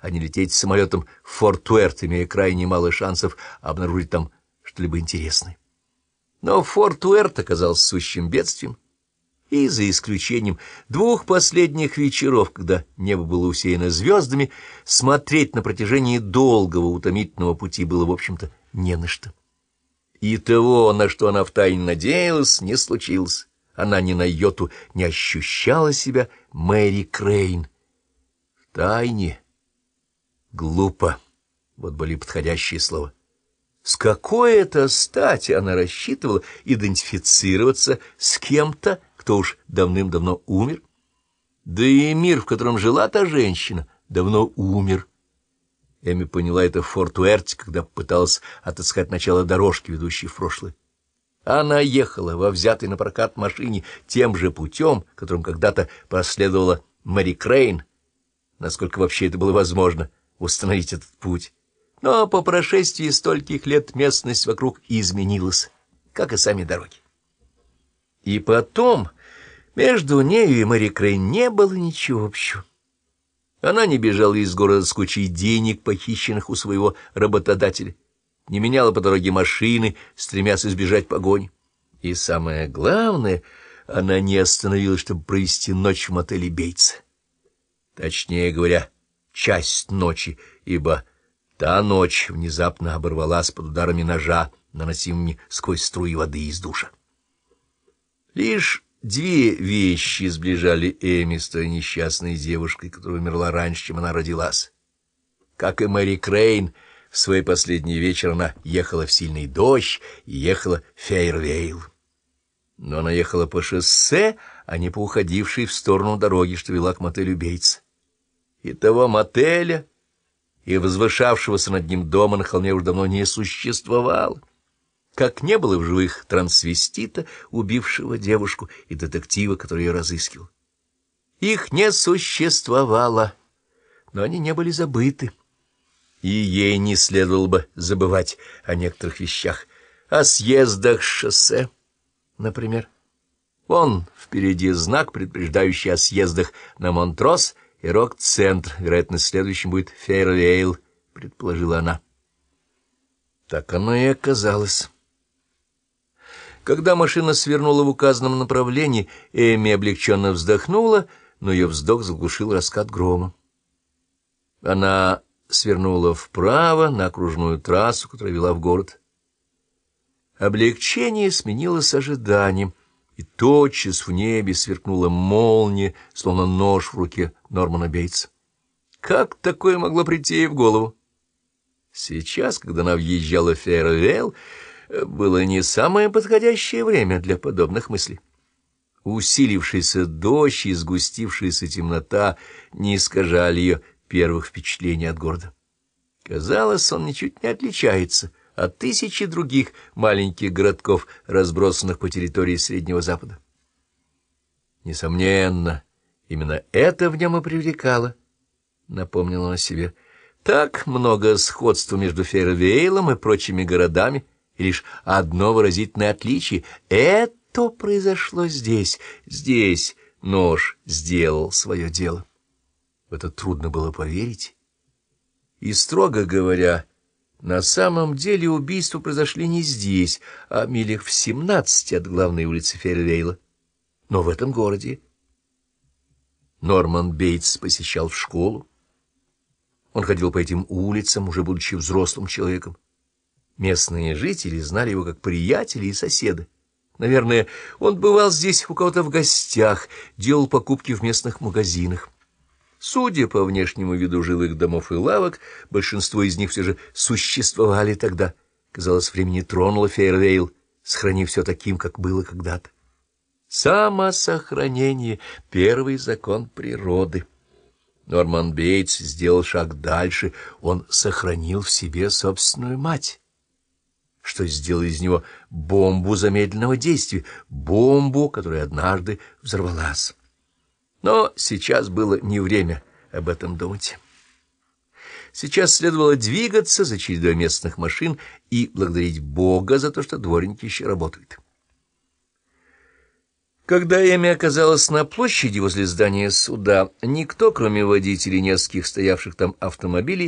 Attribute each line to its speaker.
Speaker 1: а не лететь самолетом в Форт-Уэрт, имея крайне мало шансов обнаружить там что-либо интересное. Но Форт-Уэрт оказался сущим бедствием, и, за исключением двух последних вечеров, когда небо было усеяно звездами, смотреть на протяжении долгого утомительного пути было, в общем-то, не на что. И того, на что она втайне надеялась, не случилось. Она ни на йоту не ощущала себя Мэри Крейн. Втайне. Глупо. Вот были подходящие слова. С какой это стати она рассчитывала идентифицироваться с кем-то, кто уж давным-давно умер? Да и мир, в котором жила та женщина, давно умер. Эми поняла это в Форт-Уэрте, когда пыталась отыскать начало дорожки, ведущей в прошлое. Она ехала во взятой на прокат машине тем же путем, которым когда-то проследовала Мэри Крейн, насколько вообще это было возможно, установить этот путь. Но по прошествии стольких лет местность вокруг изменилась, как и сами дороги. И потом между нею и Мэри Крейн не было ничего общего. Она не бежала из города с кучей денег, похищенных у своего работодателя, не меняла по дороге машины, стремясь избежать погони. И самое главное, она не остановилась, чтобы провести ночь в мотеле Бейтса. Точнее говоря, часть ночи, ибо та ночь внезапно оборвалась под ударами ножа, наносимыми сквозь струи воды из душа. Лишь Две вещи сближали Эми с той несчастной девушкой, которая умерла раньше, чем она родилась. Как и Мэри Крейн, в свой последний вечер она ехала в сильный дождь и ехала в Фейервейл. Но она ехала по шоссе, а не по уходившей в сторону дороги, что вела к мотелю Бейтс. И того мотеля, и возвышавшегося над ним дома на холме уж давно не существовало как не было в живых трансвестита, убившего девушку, и детектива, который ее разыскивал. Их не существовало, но они не были забыты. И ей не следовало бы забывать о некоторых вещах, о съездах с шоссе, например. Вон впереди знак, предупреждающий о съездах на Монтрос и Рок-центр. Вероятно, следующим будет Фейервейл, предположила она. Так оно и оказалось. Когда машина свернула в указанном направлении, Эми облегченно вздохнула, но ее вздох заглушил раскат грома. Она свернула вправо на окружную трассу, которая вела в город. Облегчение сменилось ожиданием, и тотчас в небе сверкнула молния, словно нож в руке Нормана Бейтса. Как такое могло прийти ей в голову? Сейчас, когда она въезжала в Фейервейл, было не самое подходящее время для подобных мыслей. Усилившийся дождь и сгустившаяся темнота не искажали ее первых впечатлений от города. Казалось, он ничуть не отличается от тысячи других маленьких городков, разбросанных по территории Среднего Запада. Несомненно, именно это в нем и привлекало, — напомнила он о себе. Так много сходства между Фейервейлом и прочими городами — и лишь одно выразительное отличие — это произошло здесь, здесь нож сделал свое дело. В это трудно было поверить. И, строго говоря, на самом деле убийства произошли не здесь, а милях в семнадцати от главной улицы Фервейла, но в этом городе. Норман Бейтс посещал в школу. Он ходил по этим улицам, уже будучи взрослым человеком. Местные жители знали его как приятеля и соседа. Наверное, он бывал здесь у кого-то в гостях, делал покупки в местных магазинах. Судя по внешнему виду жилых домов и лавок, большинство из них все же существовали тогда. Казалось, времени тронуло Фейервейл, сохранив все таким, как было когда-то. Самосохранение — первый закон природы. Норман Бейтс сделал шаг дальше, он сохранил в себе собственную мать что сделало из него бомбу замедленного действия, бомбу, которая однажды взорвалась. Но сейчас было не время об этом думать. Сейчас следовало двигаться за чередой местных машин и благодарить Бога за то, что дворники еще работают. Когда Эми оказалась на площади возле здания суда, никто, кроме водителей нескольких стоявших там автомобилей,